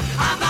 I'm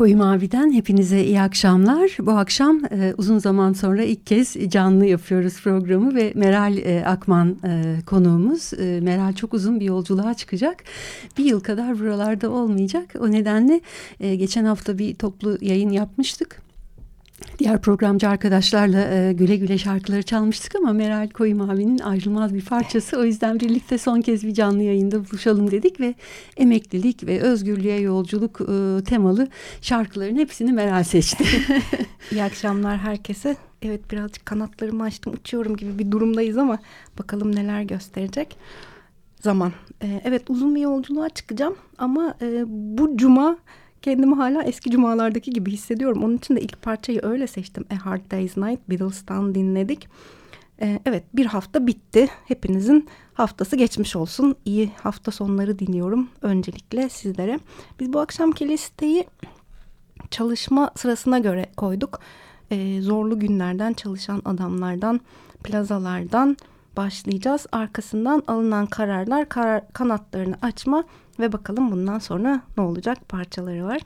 Koyu Mavi'den hepinize iyi akşamlar. Bu akşam e, uzun zaman sonra ilk kez canlı yapıyoruz programı ve Meral e, Akman e, konuğumuz. E, Meral çok uzun bir yolculuğa çıkacak. Bir yıl kadar buralarda olmayacak. O nedenle e, geçen hafta bir toplu yayın yapmıştık. Diğer programcı arkadaşlarla e, güle güle şarkıları çalmıştık ama Meral Koyu Mavi'nin ayrılmaz bir parçası. O yüzden birlikte son kez bir canlı yayında buluşalım dedik ve emeklilik ve özgürlüğe yolculuk e, temalı şarkıların hepsini Meral seçti. İyi akşamlar herkese. Evet birazcık kanatlarımı açtım uçuyorum gibi bir durumdayız ama bakalım neler gösterecek zaman. E, evet uzun bir yolculuğa çıkacağım ama e, bu cuma kendimi hala eski cumalardaki gibi hissediyorum. Onun için de ilk parçayı öyle seçtim. A Hard Day's Night Beatles'tan dinledik. Ee, evet bir hafta bitti. Hepinizin haftası geçmiş olsun. İyi hafta sonları diliyorum öncelikle sizlere. Biz bu akşamki listeyi çalışma sırasına göre koyduk. Ee, zorlu günlerden çalışan adamlardan, plazalardan başlayacağız. Arkasından alınan kararlar, karar, kanatlarını açma ve bakalım bundan sonra ne olacak parçaları var.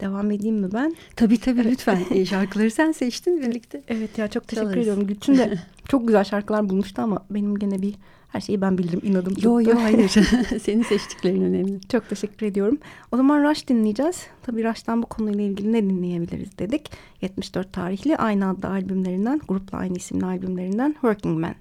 Devam edeyim mi ben? Tabii tabii evet. lütfen. Şarkıları sen seçtin birlikte. Evet ya çok teşekkür Çalarız. ediyorum. Gülçin de çok güzel şarkılar bulmuştu ama benim gene bir her şeyi ben bilirim inadım tuttu. Yo yo hayır. Senin seçtiklerin önemli. Çok teşekkür ediyorum. O zaman Rush dinleyeceğiz. Tabii Rush'tan bu konuyla ilgili ne dinleyebiliriz dedik. 74 tarihli aynı adlı albümlerinden, grupla aynı isimli albümlerinden Working Man.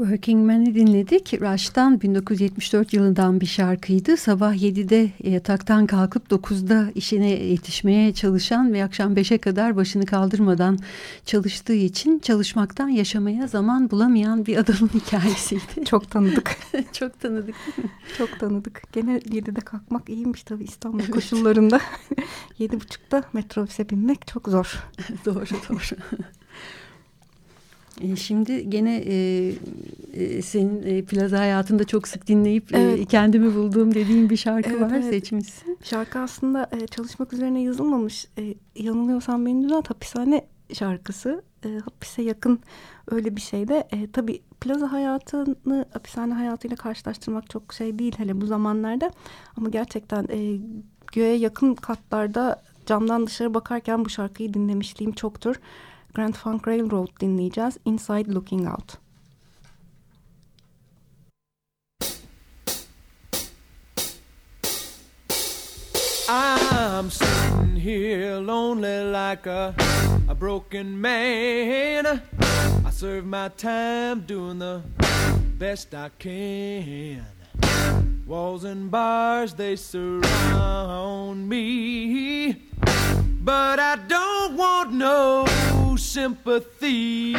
Working Man'i dinledik. Rush'tan 1974 yılından bir şarkıydı. Sabah 7'de yataktan kalkıp 9'da işine yetişmeye çalışan ve akşam 5'e kadar başını kaldırmadan çalıştığı için çalışmaktan yaşamaya zaman bulamayan bir adamın hikayesiydi. Çok tanıdık. Çok tanıdık Çok tanıdık. Gene 7'de kalkmak iyiymiş tabii İstanbul evet. koşullarında. 7.30'da metrobüse binmek çok zor. doğru doğru. E, şimdi gene e, e, senin e, plaza hayatında çok sık dinleyip e, evet. e, kendimi bulduğum dediğim bir şarkı evet, var evet. seçmişsin. Şarkı aslında e, çalışmak üzerine yazılmamış. E, yanılıyorsam beni düzelt hapishane şarkısı. E, hapise yakın öyle bir şeyde. E, tabii plaza hayatını hapishane hayatıyla karşılaştırmak çok şey değil hele bu zamanlarda. Ama gerçekten e, göğe yakın katlarda camdan dışarı bakarken bu şarkıyı dinlemişliğim çoktur. Grand Funk Railroad dinleyeceğiz. Inside Looking Out. I'm sitting here lonely like a, a broken man. I serve my time doing the best I can. Walls and bars, they surround me. But I don't want no sympathy.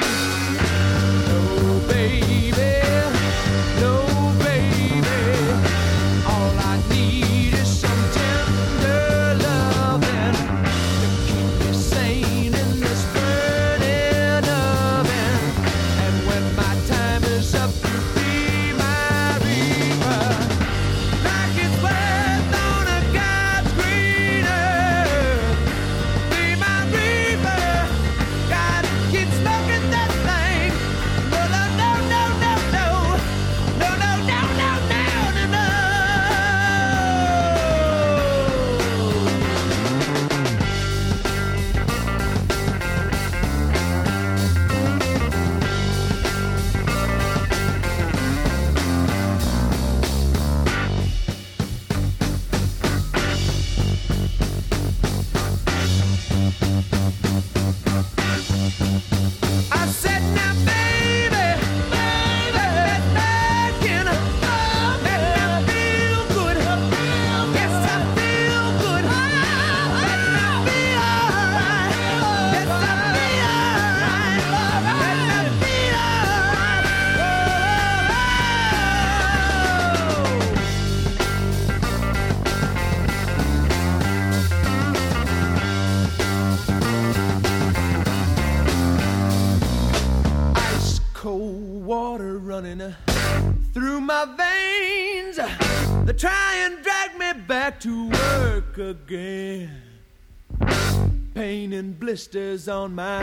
Blisters on my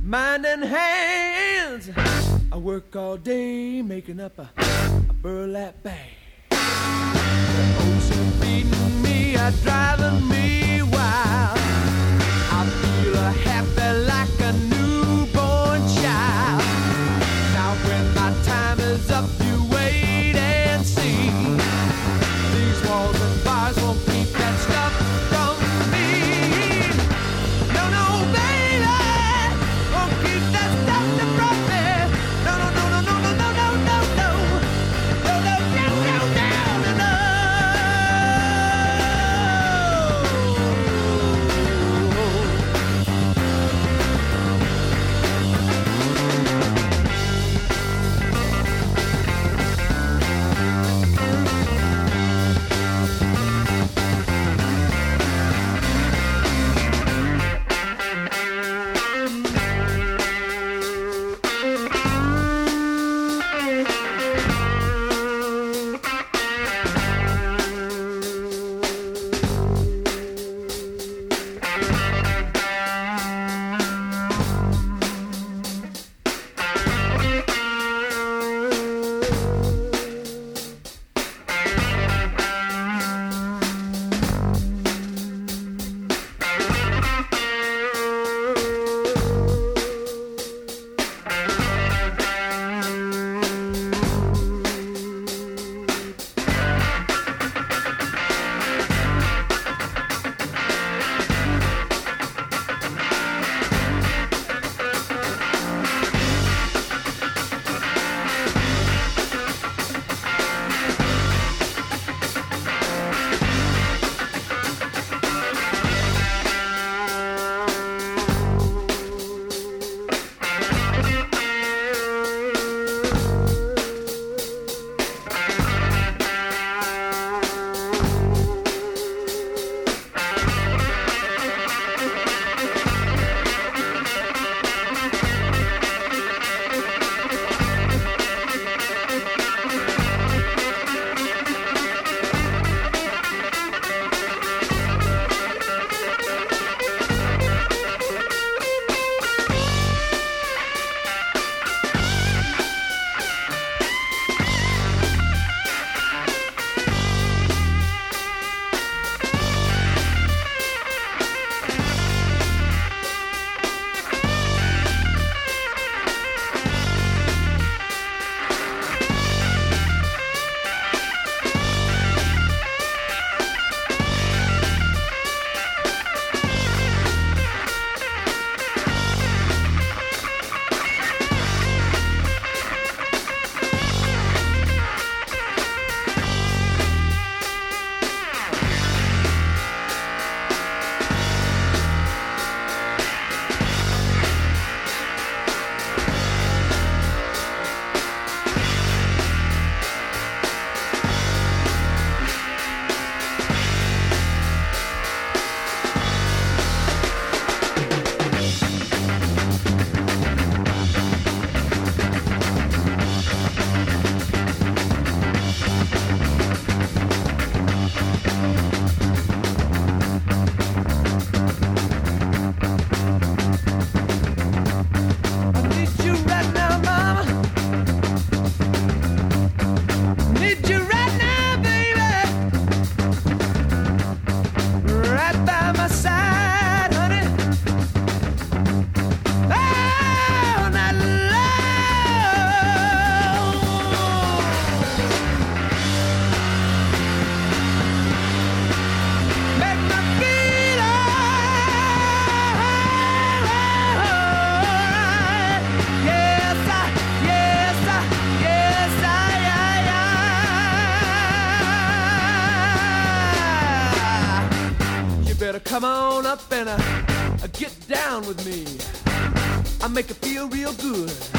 mind and hands. I work all day making up a, a burlap bag. The ocean feeding me, I driving me wild. I feel a happy like good.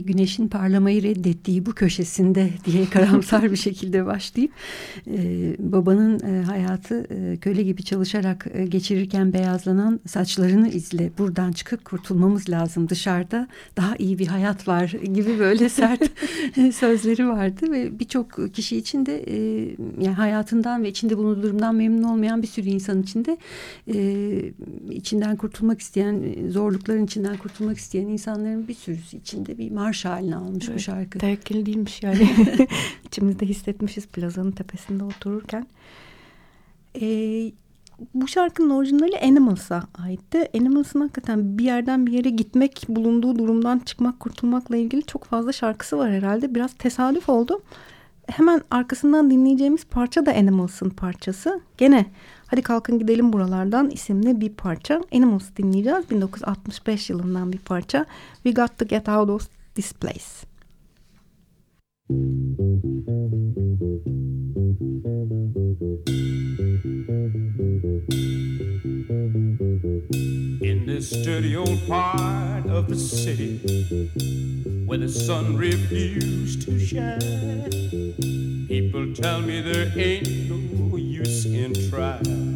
Güneşin parlamayı reddettiği bu köşesinde diye karamsar bir şekilde başlayıp e, babanın e, hayatı e, köle gibi çalışarak e, geçirirken beyazlanan saçlarını izle buradan çıkıp kurtulmamız lazım dışarıda daha iyi bir hayat var gibi böyle sert sözleri vardı ve birçok kişi için de e, yani hayatından ve içinde bulunduğu durumdan memnun olmayan bir sürü insan için de e, içinden kurtulmak isteyen zorlukların içinden kurtulmak isteyen insanların bir sürüsü içinde bir marş haline almış evet, bu şarkı. Tevekkül değilmiş yani. İçimizde hissetmişiz plazanın tepesinde otururken. Ee, bu şarkının orijinali Animals'a aitti. Animals'ın hakikaten bir yerden bir yere gitmek, bulunduğu durumdan çıkmak, kurtulmakla ilgili çok fazla şarkısı var herhalde. Biraz tesadüf oldu. Hemen arkasından dinleyeceğimiz parça da Animals'ın parçası. Gene Hadi Kalkın Gidelim Buralardan isimli bir parça. Animals dinleyeceğiz. 1965 yılından bir parça. We Got To Get Out Of This Place. In this dirty old part of the city where the sun refused to shine, people tell me there ain't no use in trying.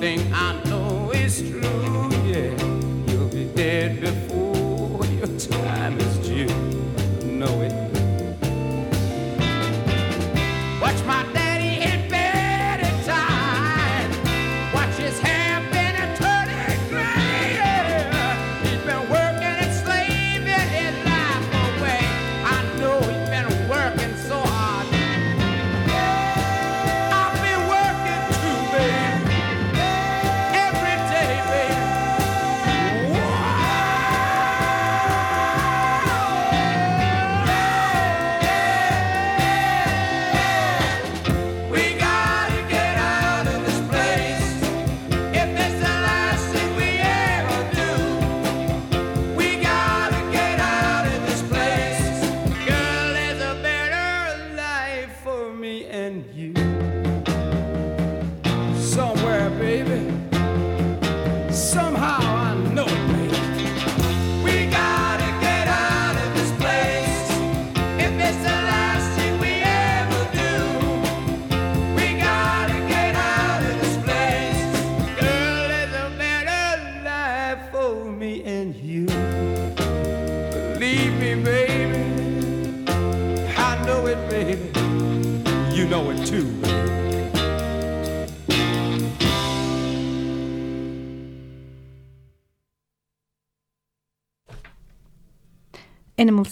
Thing.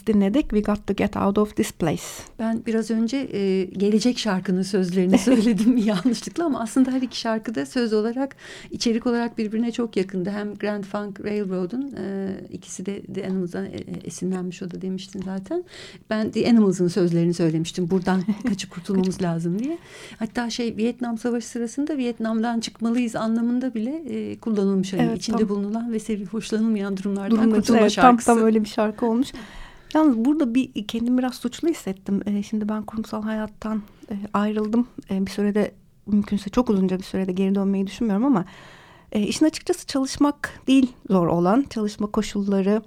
Dinledik. We got to get out of this place. Ben biraz önce e, gelecek şarkının sözlerini söyledim yanlışlıkla ama aslında her iki şarkı da söz olarak içerik olarak birbirine çok yakındı. Hem Grand Funk Railroad'un e, ikisi de The Animals'dan e, e, esinlenmiş o da demiştin zaten. Ben The Animals'ın sözlerini söylemiştim. Buradan kaçıp kurtulmamız lazım diye. Hatta şey Vietnam Savaşı sırasında Vietnam'dan çıkmalıyız anlamında bile e, kullanılmış. Hani Evet, içinde tam. bulunulan ve sevip hoşlanılmayan durumlardan Durumda kurtulma evet, tam, şarkısı. tam öyle bir şarkı olmuş. Yalnız burada bir kendimi biraz suçlu hissettim. Ee, şimdi ben kurumsal hayattan e, ayrıldım. E, bir sürede mümkünse çok uzunca bir sürede geri dönmeyi düşünmüyorum ama e, işin açıkçası çalışmak değil zor olan. Çalışma koşulları,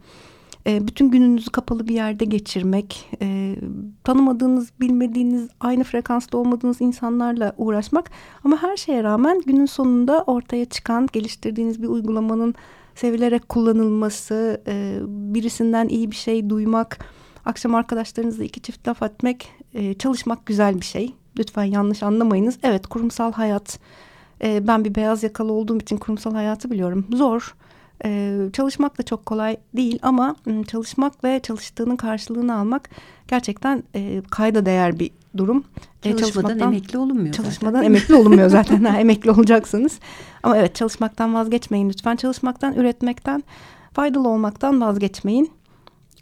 e, bütün gününüzü kapalı bir yerde geçirmek, e, tanımadığınız, bilmediğiniz, aynı frekansta olmadığınız insanlarla uğraşmak. Ama her şeye rağmen günün sonunda ortaya çıkan, geliştirdiğiniz bir uygulamanın sevilerek kullanılması, e, birisinden iyi bir şey duymak, akşam arkadaşlarınızla iki çift laf etmek, e, çalışmak güzel bir şey. Lütfen yanlış anlamayınız. Evet kurumsal hayat, e, ben bir beyaz yakalı olduğum için kurumsal hayatı biliyorum. Zor. Ee, çalışmak da çok kolay değil ama çalışmak ve çalıştığının karşılığını almak gerçekten e, kayda değer bir durum. E, Çalışmadan çalışmaktan- emekli olunmuyor zaten. Çalışmadan emekli olunmuyor zaten. ha, emekli olacaksınız. Ama evet çalışmaktan vazgeçmeyin lütfen. Çalışmaktan, üretmekten, faydalı olmaktan vazgeçmeyin.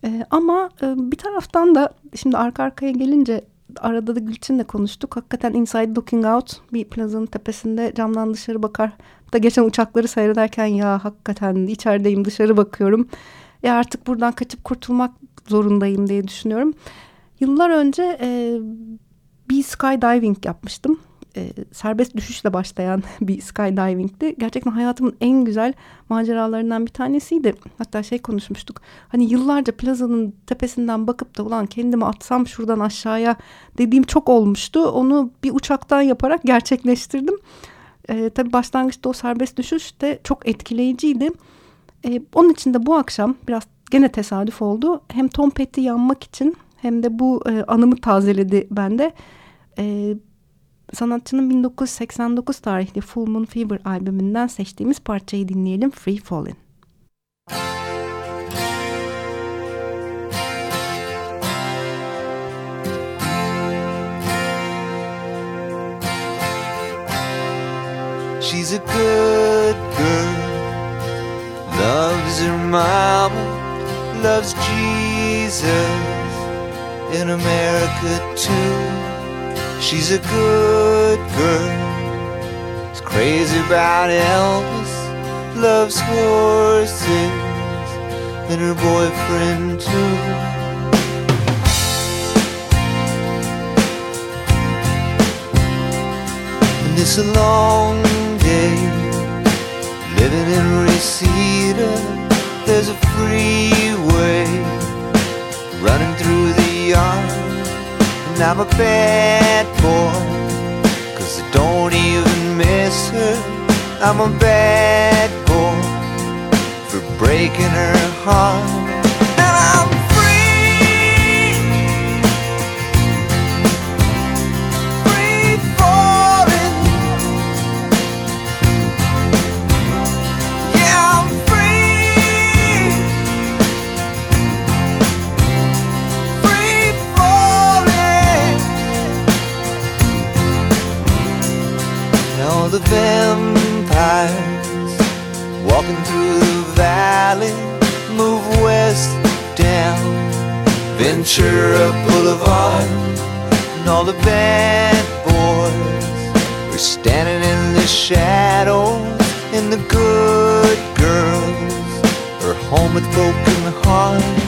Ee, ama e, bir taraftan da şimdi arka arkaya gelince arada da Gülçin'le konuştuk. Hakikaten Inside Looking Out bir plazanın tepesinde camdan dışarı bakar. Da geçen uçakları seyrederken ya hakikaten içerideyim dışarı bakıyorum. Ya artık buradan kaçıp kurtulmak zorundayım diye düşünüyorum. Yıllar önce e, bir skydiving yapmıştım. E, serbest düşüşle başlayan bir skydiving'ti. Gerçekten hayatımın en güzel maceralarından bir tanesiydi. Hatta şey konuşmuştuk. Hani yıllarca plazanın tepesinden bakıp da ulan kendimi atsam şuradan aşağıya dediğim çok olmuştu. Onu bir uçaktan yaparak gerçekleştirdim. E, tabii başlangıçta o serbest düşüş de çok etkileyiciydi. E, onun için de bu akşam biraz gene tesadüf oldu. Hem Tom Petty yanmak için hem de bu e, anımı tazeledi bende. E, sanatçının 1989 tarihli Full Moon Fever albümünden seçtiğimiz parçayı dinleyelim. Free Fallin'. She's a good girl, loves her mama, loves Jesus in America too. She's a good girl, is crazy about Elvis, loves horses and her boyfriend too. And it's a long day living in Reseda. There's a freeway running through yard, and I'm a bad boy Cause I Don't even miss her. I'm a bad boy for breaking her heart. Valley move west down Ventura Boulevard, and all the bad boys are standing in the shadows, and the good girls are home with broken hearts.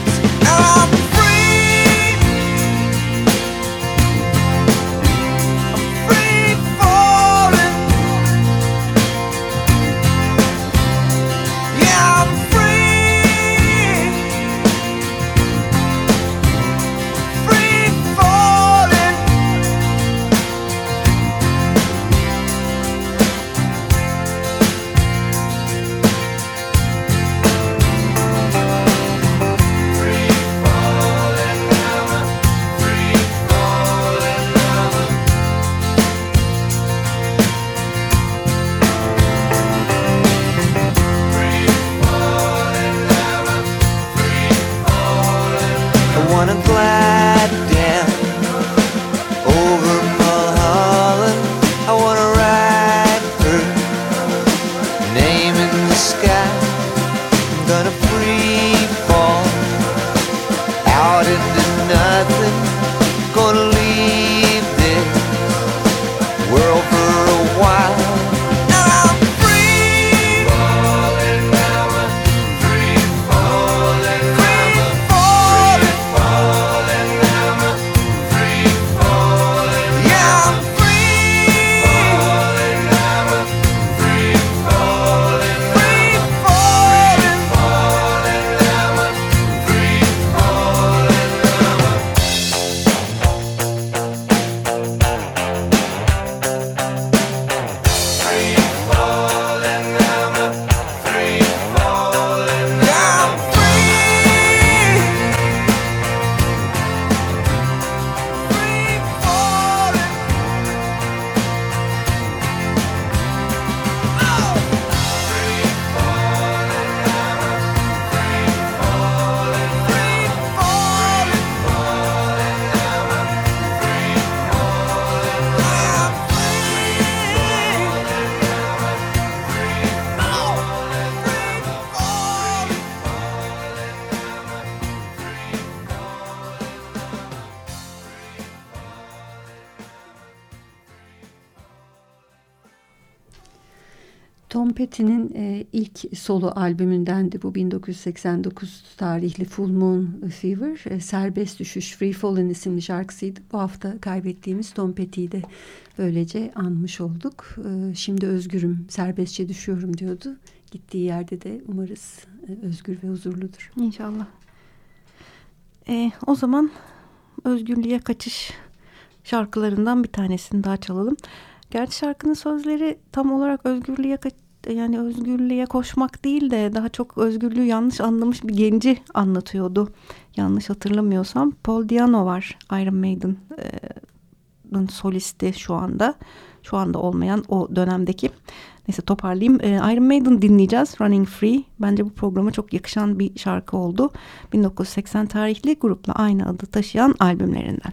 Petty'nin e, ilk solo albümündendi bu 1989 tarihli Full Moon Fever. E, Serbest Düşüş Free Fallen isimli şarkısıydı. Bu hafta kaybettiğimiz Tom Petty'yi de böylece anmış olduk. E, şimdi özgürüm, serbestçe düşüyorum diyordu. Gittiği yerde de umarız e, özgür ve huzurludur. İnşallah. Ee, o zaman özgürlüğe kaçış şarkılarından bir tanesini daha çalalım. Gerçi şarkının sözleri tam olarak özgürlüğe kaç yani özgürlüğe koşmak değil de daha çok özgürlüğü yanlış anlamış bir genci anlatıyordu. Yanlış hatırlamıyorsam Paul Diano var Iron Maiden'ın solisti şu anda. Şu anda olmayan o dönemdeki. Neyse toparlayayım. Ee, Iron Maiden dinleyeceğiz. Running Free. Bence bu programa çok yakışan bir şarkı oldu. 1980 tarihli grupla aynı adı taşıyan albümlerinden.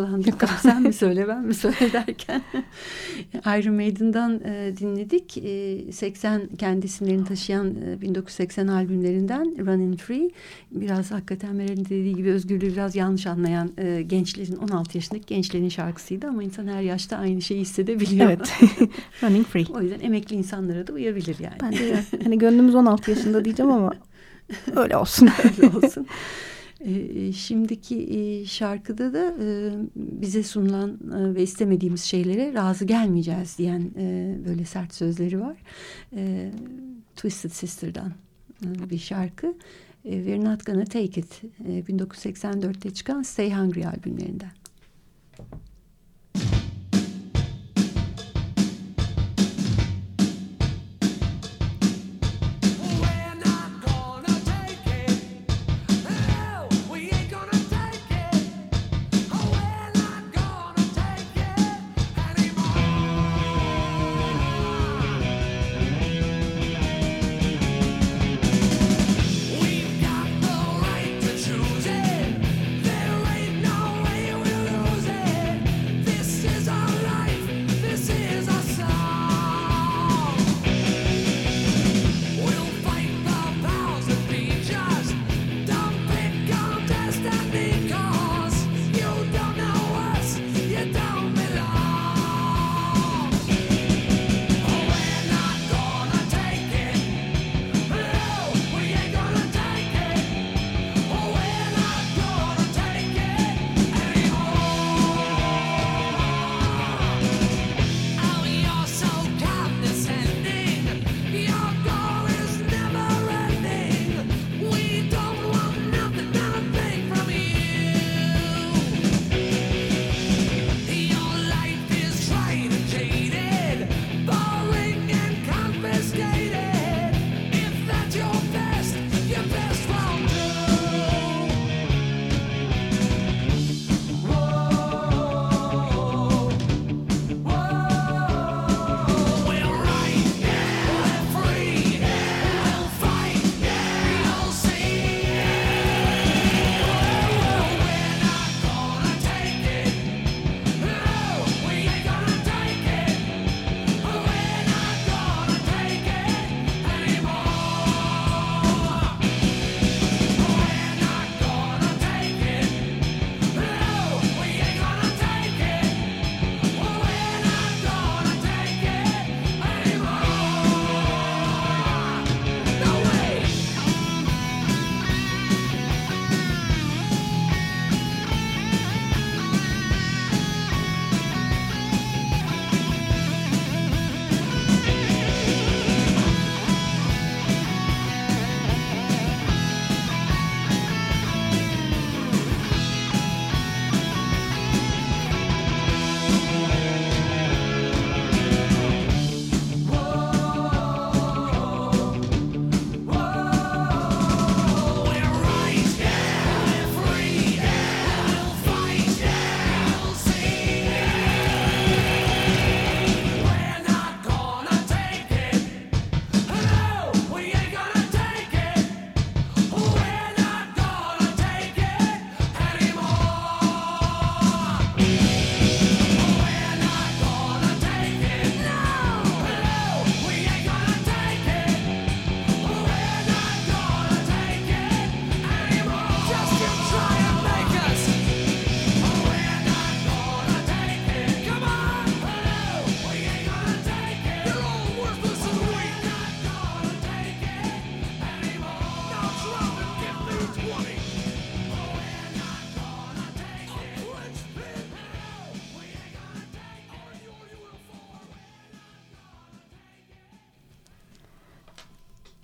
Konuşurken yakalandık. Sen mi söyle ben mi söyle derken Iron Maiden'dan e, dinledik. E, 80 kendi isimlerini taşıyan e, 1980 albümlerinden Running Free. Biraz hakikaten Meral'in dediği gibi özgürlüğü biraz yanlış anlayan e, gençlerin 16 yaşındaki gençlerin şarkısıydı ama insan her yaşta aynı şeyi hissedebiliyor. Evet. Running Free. o yüzden emekli insanlara da uyabilir yani. Bence de. Hani gönlümüz 16 yaşında diyeceğim ama öyle olsun. öyle olsun. E, şimdiki e, şarkıda da e, bize sunulan ve istemediğimiz şeylere razı gelmeyeceğiz diyen böyle sert sözleri var. Twisted Sister'dan bir şarkı. We're Not Gonna Take It e, 1984'te çıkan Stay Hungry albümlerinden. We're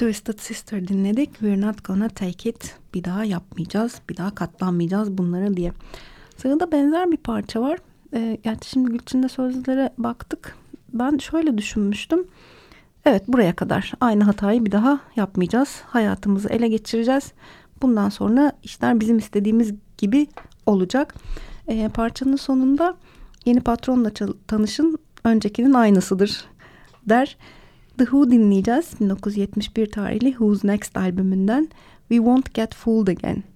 Twisted Sister dinledik. We're not gonna take it. Bir daha yapmayacağız. Bir daha katlanmayacağız bunlara diye. Sırada benzer bir parça var. Ee, gerçi şimdi Gülçin'de sözlere baktık. Ben şöyle düşünmüştüm. Evet buraya kadar aynı hatayı bir daha yapmayacağız. Hayatımızı ele geçireceğiz. Bundan sonra işler bizim istediğimiz gibi olacak. Ee, parçanın sonunda yeni patronla tanışın öncekinin aynısıdır der. The Who dinleyeceğiz. 1971 tarihli Who's Next albümünden We Won't Get Fooled Again.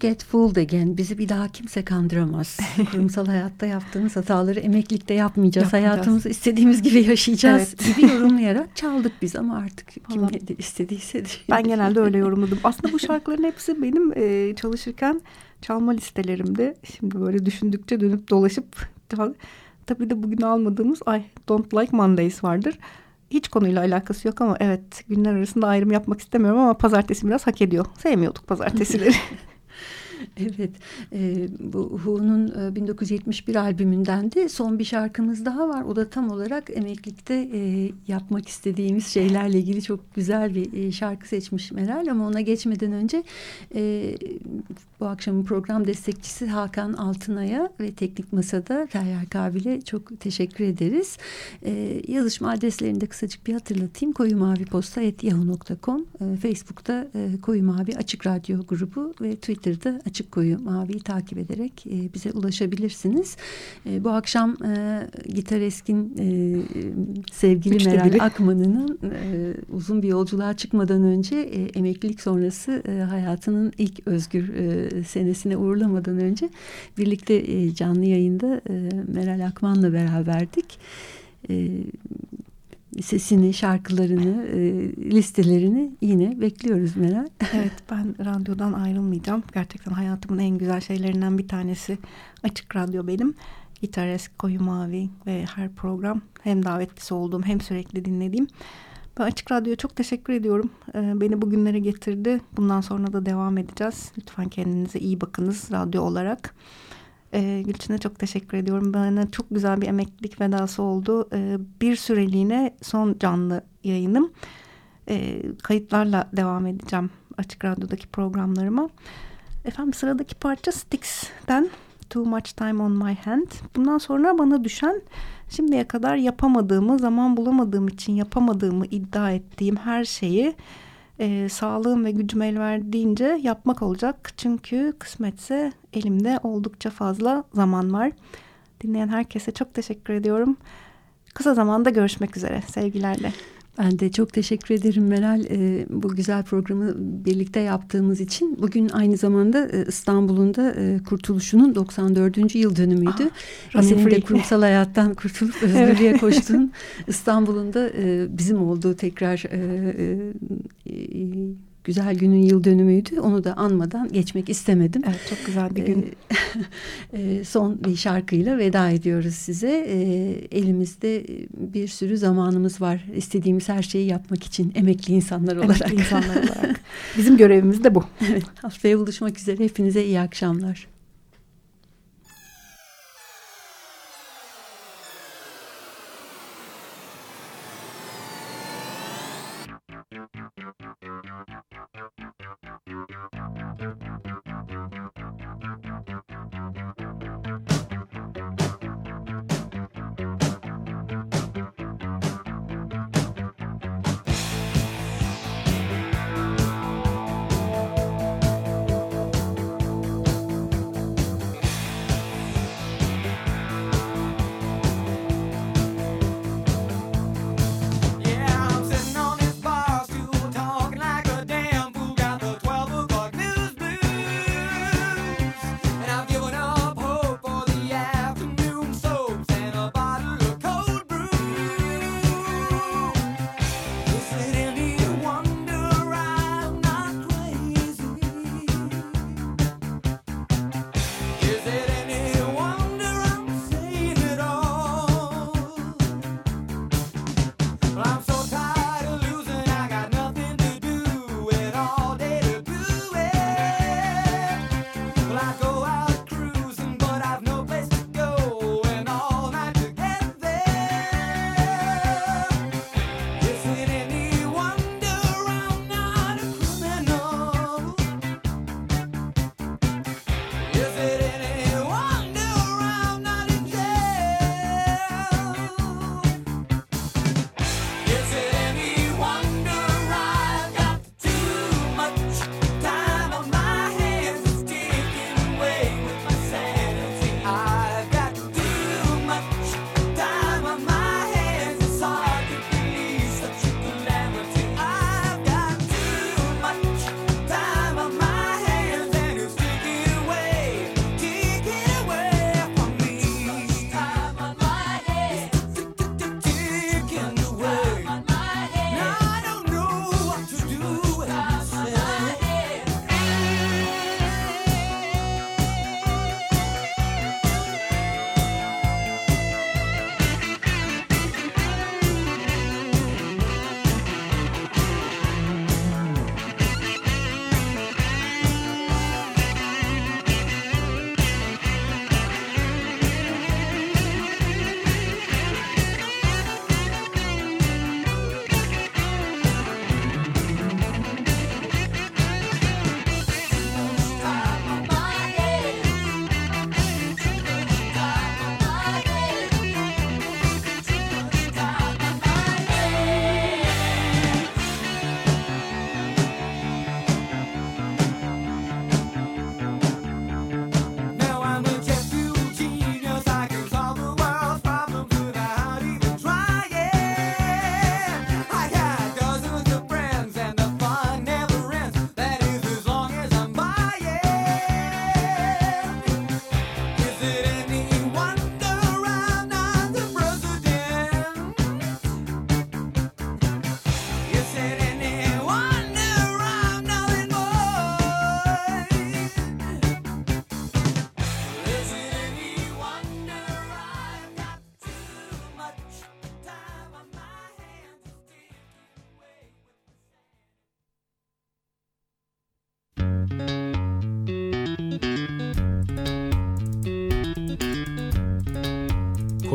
We won't get fooled again. Bizi bir daha kimse kandıramaz. Kurumsal hayatta yaptığımız hataları emeklilikte yapmayacağız. Yapmayacağız. Hayatımızı istediğimiz gibi yaşayacağız Evet. gibi yorumlayarak çaldık biz ama artık kim Vallahi- ne istediyse. Ben genelde öyle yorumladım. Aslında bu şarkıların hepsi benim e, çalışırken çalma listelerimde. Şimdi böyle düşündükçe dönüp dolaşıp tabii de bugün almadığımız I Don't Like Mondays vardır. Hiç konuyla alakası yok ama evet günler arasında ayrım yapmak istemiyorum ama pazartesi biraz hak ediyor. Sevmiyorduk pazartesileri. Evet, e, bu Who'nun e, 1971 albümünden de son bir şarkımız daha var. O da tam olarak emeklilikte e, yapmak istediğimiz şeylerle ilgili çok güzel bir e, şarkı seçmiş Meral. Ama ona geçmeden önce e, bu akşamın program destekçisi Hakan Altınay'a ve Teknik Masa'da Feryal Kabil'e çok teşekkür ederiz. E, yazışma adreslerini de kısacık bir hatırlatayım. Koyu Mavi Posta yahoo.com e, Facebook'ta e, Koyu Mavi Açık Radyo grubu ve Twitter'da Açık Koyu Mavi'yi takip ederek e, bize ulaşabilirsiniz. E, bu akşam e, Gitaresk'in e, sevgili Üçte Meral biri. Akman'ın e, uzun bir yolculuğa çıkmadan önce e, emeklilik sonrası e, hayatının ilk özgür e, senesine uğurlamadan önce birlikte e, canlı yayında e, Meral Akman'la beraberdik. E, sesini, şarkılarını, e, listelerini yine bekliyoruz Meral. evet ben radyodan ayrılmayacağım. Gerçekten hayatımın en güzel şeylerinden bir tanesi Açık Radyo benim. Gitaresk, Koyu Mavi ve her program hem davetlisi olduğum hem sürekli dinlediğim. Ben Açık Radyo'ya çok teşekkür ediyorum. Ee, beni bugünlere getirdi. Bundan sonra da devam edeceğiz. Lütfen kendinize iyi bakınız radyo olarak. Ee, Gülçin'e çok teşekkür ediyorum. Bana çok güzel bir emeklilik vedası oldu. Ee, bir süreliğine son canlı yayınım. Ee, kayıtlarla devam edeceğim Açık Radyo'daki programlarıma. Efendim sıradaki parça Styx'ten Too Much Time On My Hand. Bundan sonra bana düşen şimdiye kadar yapamadığımı, zaman bulamadığım için yapamadığımı iddia ettiğim her şeyi e, sağlığım ve gücüm el verdiğince yapmak olacak. Çünkü kısmetse elimde oldukça fazla zaman var. Dinleyen herkese çok teşekkür ediyorum. Kısa zamanda görüşmek üzere. Sevgilerle. Ben de çok teşekkür ederim Meral e, bu güzel programı birlikte yaptığımız için. Bugün aynı zamanda e, İstanbul'un da e, kurtuluşunun 94. yıl dönümüydü. running Senin de kurumsal hayattan kurtulup özgürlüğe koştun. İstanbul'un da e, bizim olduğu tekrar e, e, güzel günün yıl dönümüydü. Onu da anmadan geçmek istemedim. Evet çok güzel bir gün. Ee, e, son bir şarkıyla veda ediyoruz size. Ee, elimizde bir sürü zamanımız var. İstediğimiz her şeyi yapmak için emekli insanlar olarak. Emekli insanlar olarak. Bizim görevimiz de bu. Evet, Haftaya buluşmak üzere. Hepinize iyi akşamlar.